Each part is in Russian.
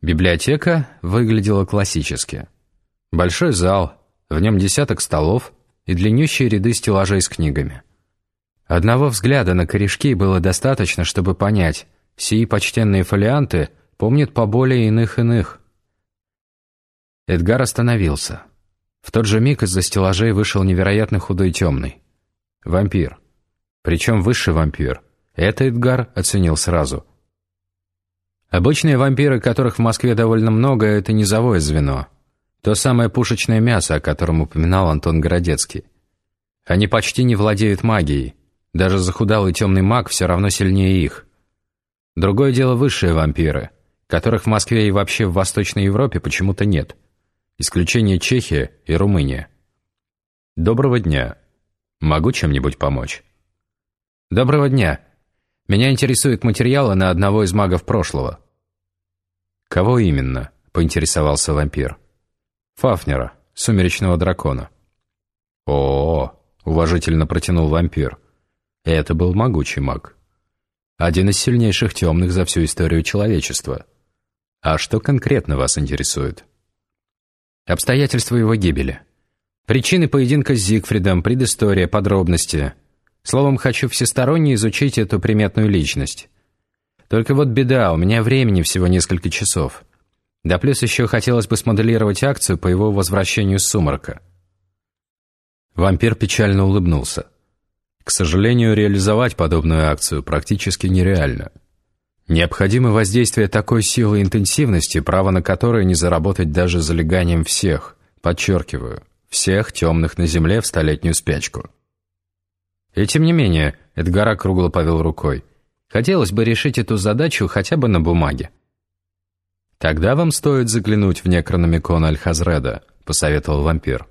Библиотека выглядела классически. Большой зал, в нем десяток столов и длиннющие ряды стеллажей с книгами. Одного взгляда на корешки было достаточно, чтобы понять, сии почтенные фолианты помнят по более иных иных. Эдгар остановился. В тот же миг из-за стеллажей вышел невероятно худой темный. Вампир. Причем высший вампир. Это Эдгар оценил сразу. Обычные вампиры, которых в Москве довольно много, это низовое звено. То самое пушечное мясо, о котором упоминал Антон Городецкий. Они почти не владеют магией. Даже захудалый темный маг все равно сильнее их. Другое дело высшие вампиры, которых в Москве и вообще в Восточной Европе почему-то нет. Исключение Чехия и Румыния. Доброго дня. Могу чем-нибудь помочь? Доброго дня. Меня интересуют материалы на одного из магов прошлого. Кого именно? Поинтересовался вампир. Фафнера, сумеречного дракона. О, -о, -о уважительно протянул вампир. Это был могучий маг. Один из сильнейших темных за всю историю человечества. А что конкретно вас интересует? Обстоятельства его гибели. Причины поединка с Зигфридом, предыстория, подробности. Словом, хочу всесторонне изучить эту приметную личность. Только вот беда, у меня времени всего несколько часов. Да плюс еще хотелось бы смоделировать акцию по его возвращению с сумрака. Вампир печально улыбнулся. К сожалению, реализовать подобную акцию практически нереально. Необходимо воздействие такой силы и интенсивности, право на которое не заработать даже залеганием всех, подчеркиваю, всех темных на Земле в столетнюю спячку. И тем не менее, Эдгар округло повел рукой, хотелось бы решить эту задачу хотя бы на бумаге. «Тогда вам стоит заглянуть в Некрономикон Аль-Хазреда», — посоветовал вампир.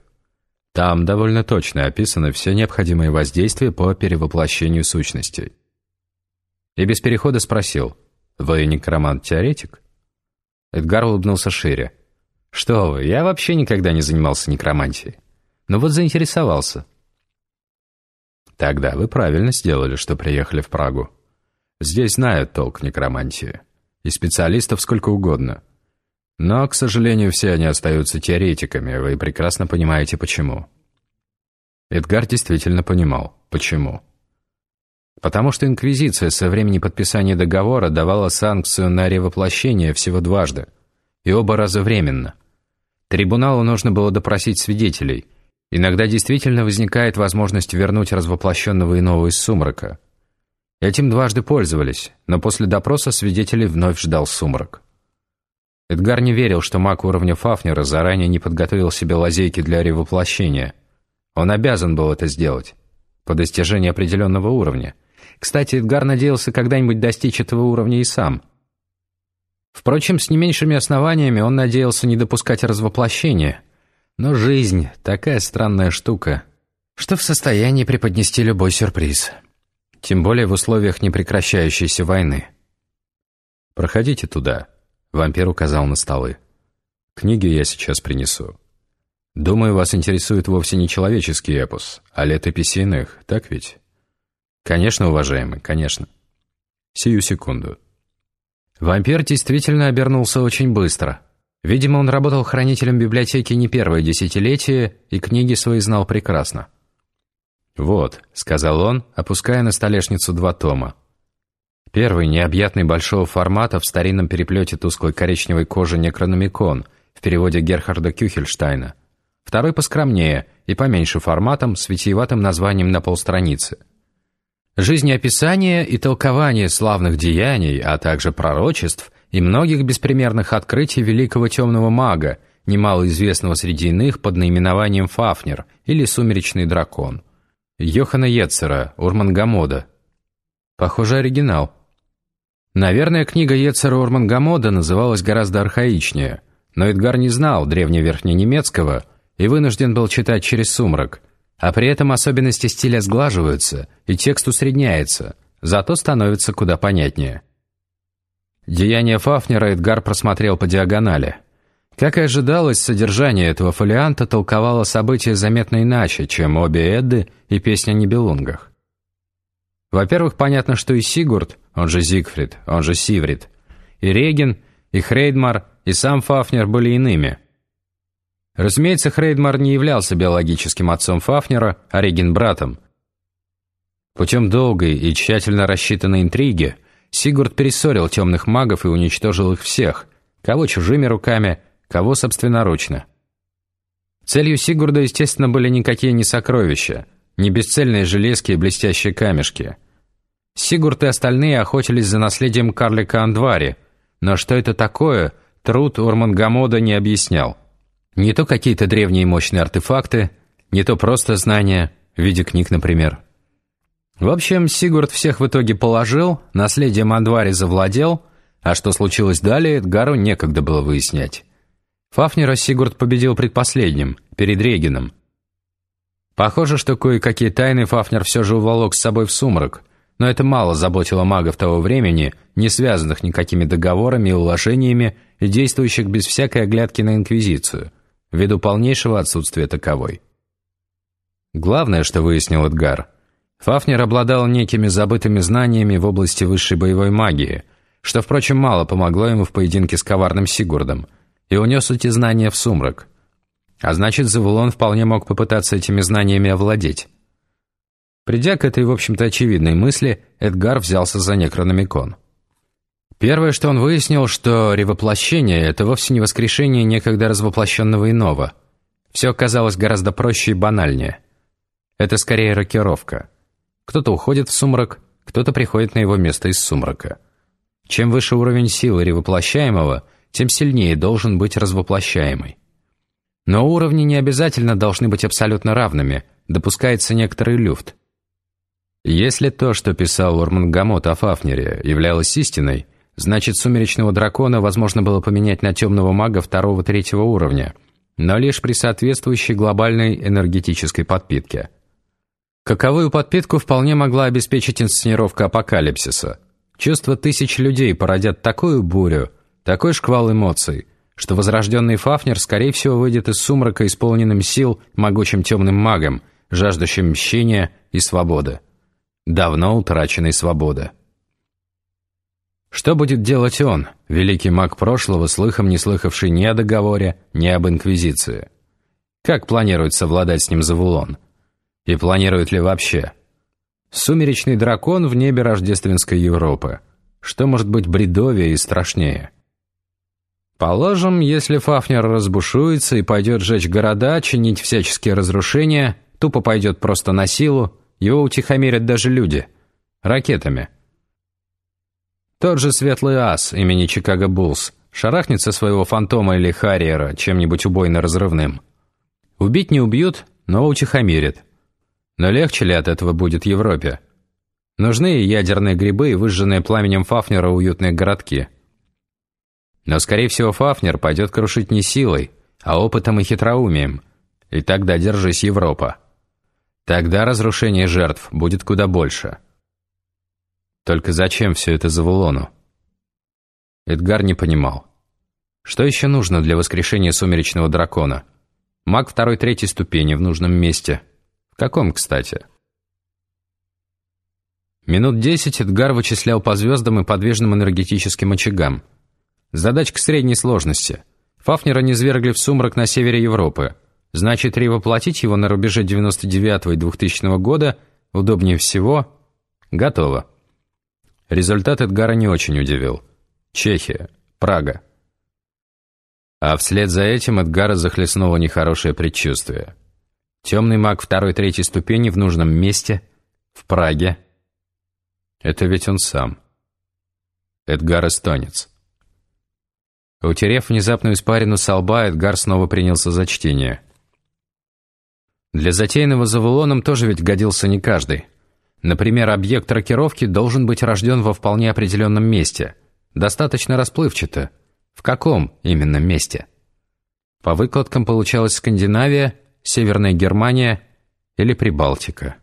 Там довольно точно описаны все необходимые воздействия по перевоплощению сущностей. И без перехода спросил, «Вы некромант-теоретик?» Эдгар улыбнулся шире. «Что вы, я вообще никогда не занимался некромантией. Но вот заинтересовался». «Тогда вы правильно сделали, что приехали в Прагу. Здесь знают толк в некромантии. И специалистов сколько угодно. Но, к сожалению, все они остаются теоретиками, вы прекрасно понимаете, почему. Эдгар действительно понимал, почему. Потому что Инквизиция со времени подписания договора давала санкцию на ревоплощение всего дважды, и оба раза временно. Трибуналу нужно было допросить свидетелей. Иногда действительно возникает возможность вернуть развоплощенного иного из сумрака. Этим дважды пользовались, но после допроса свидетелей вновь ждал сумрак. Эдгар не верил, что маг уровня Фафнера заранее не подготовил себе лазейки для ревоплощения. Он обязан был это сделать. По достижении определенного уровня. Кстати, Эдгар надеялся когда-нибудь достичь этого уровня и сам. Впрочем, с не меньшими основаниями он надеялся не допускать развоплощения. Но жизнь — такая странная штука, что в состоянии преподнести любой сюрприз. Тем более в условиях непрекращающейся войны. «Проходите туда», Вампир указал на столы. «Книги я сейчас принесу. Думаю, вас интересует вовсе не человеческий эпос, а летописи иных, так ведь?» «Конечно, уважаемый, конечно. Сию секунду». Вампир действительно обернулся очень быстро. Видимо, он работал хранителем библиотеки не первое десятилетие и книги свои знал прекрасно. «Вот», — сказал он, опуская на столешницу два тома. Первый, необъятный большого формата, в старинном переплете тусклой коричневой кожи Некрономикон, в переводе Герхарда Кюхельштайна. Второй поскромнее и поменьше форматом, с витиеватым названием на полстраницы. Жизнеописание и толкование славных деяний, а также пророчеств и многих беспримерных открытий великого темного мага, немало известного среди иных под наименованием Фафнер или Сумеречный дракон. Йохана Ецера, Урмангамода. Похоже, оригинал. Наверное, книга Ецера Ормангамода называлась гораздо архаичнее, но Эдгар не знал древневерхненемецкого и вынужден был читать через сумрак, а при этом особенности стиля сглаживаются и текст усредняется, зато становится куда понятнее. Деяния Фафнера Эдгар просмотрел по диагонали. Как и ожидалось, содержание этого фолианта толковало события заметно иначе, чем обе Эдды и песня о Нибелунгах. Во-первых, понятно, что и Сигурд, он же Зигфрид, он же Сиврид, и Реген, и Хрейдмар, и сам Фафнер были иными. Разумеется, Хрейдмар не являлся биологическим отцом Фафнера, а Регин братом. Путем долгой и тщательно рассчитанной интриги Сигурд перессорил темных магов и уничтожил их всех, кого чужими руками, кого собственноручно. Целью Сигурда, естественно, были никакие не сокровища, не бесцельные железки и блестящие камешки. Сигурд и остальные охотились за наследием карлика Андвари, но что это такое, труд Урмангамода не объяснял. Не то какие-то древние мощные артефакты, не то просто знания, в виде книг, например. В общем, Сигурд всех в итоге положил, наследием Андвари завладел, а что случилось далее, Эдгару некогда было выяснять. Фафнера Сигурд победил предпоследним, перед Регином. Похоже, что кое-какие тайны Фафнер все же уволок с собой в сумрак, но это мало заботило магов того времени, не связанных никакими договорами и уложениями действующих без всякой оглядки на Инквизицию, ввиду полнейшего отсутствия таковой. Главное, что выяснил Эдгар, Фафнер обладал некими забытыми знаниями в области высшей боевой магии, что, впрочем, мало помогло ему в поединке с коварным Сигурдом, и унес эти знания в сумрак. А значит, Завулон вполне мог попытаться этими знаниями овладеть. Придя к этой, в общем-то, очевидной мысли, Эдгар взялся за некрономикон. Первое, что он выяснил, что ревоплощение – это вовсе не воскрешение некогда развоплощенного иного. Все оказалось гораздо проще и банальнее. Это скорее рокировка. Кто-то уходит в сумрак, кто-то приходит на его место из сумрака. Чем выше уровень силы ревоплощаемого, тем сильнее должен быть развоплощаемый. Но уровни не обязательно должны быть абсолютно равными, допускается некоторый люфт. Если то, что писал Урмангамот о Фафнере, являлось истиной, значит, сумеречного дракона возможно было поменять на темного мага второго-третьего уровня, но лишь при соответствующей глобальной энергетической подпитке. Каковую подпитку вполне могла обеспечить инсценировка апокалипсиса. Чувства тысяч людей породят такую бурю, такой шквал эмоций, что возрожденный Фафнер, скорее всего, выйдет из сумрака исполненным сил могучим темным магом, жаждущим мщения и свободы давно утраченной свободы. Что будет делать он, великий маг прошлого, слыхом не слыхавший ни о договоре, ни об инквизиции? Как планирует совладать с ним Завулон? И планирует ли вообще? Сумеречный дракон в небе рождественской Европы. Что может быть бредовее и страшнее? Положим, если Фафнер разбушуется и пойдет жечь города, чинить всяческие разрушения, тупо пойдет просто на силу, его утихомирят даже люди. Ракетами. Тот же светлый ас имени Чикаго Буллс шарахнется своего фантома или харриера чем-нибудь убойно-разрывным. Убить не убьют, но утихомирят. Но легче ли от этого будет Европе? Нужны ядерные грибы и выжженные пламенем Фафнера уютные городки. Но, скорее всего, Фафнер пойдет крушить не силой, а опытом и хитроумием. И тогда держись, Европа. Тогда разрушение жертв будет куда больше. Только зачем все это Завулону? Эдгар не понимал. Что еще нужно для воскрешения сумеречного дракона? Маг второй-третьей ступени в нужном месте. В каком, кстати? Минут десять Эдгар вычислял по звездам и подвижным энергетическим очагам. Задачка средней сложности. Фафнера низвергли в сумрак на севере Европы – Значит, ревоплотить его на рубеже 99 и 2000 года удобнее всего. Готово. Результат Эдгара не очень удивил. Чехия. Прага. А вслед за этим Эдгара захлестнуло нехорошее предчувствие. Темный маг второй-третьей ступени в нужном месте, в Праге. Это ведь он сам. Эдгар эстонец. Утерев внезапную испарину со лба, Эдгар снова принялся за чтение. Для затеянного Завулоном тоже ведь годился не каждый. Например, объект рокировки должен быть рожден во вполне определенном месте. Достаточно расплывчато. В каком именно месте? По выкладкам получалась Скандинавия, Северная Германия или Прибалтика.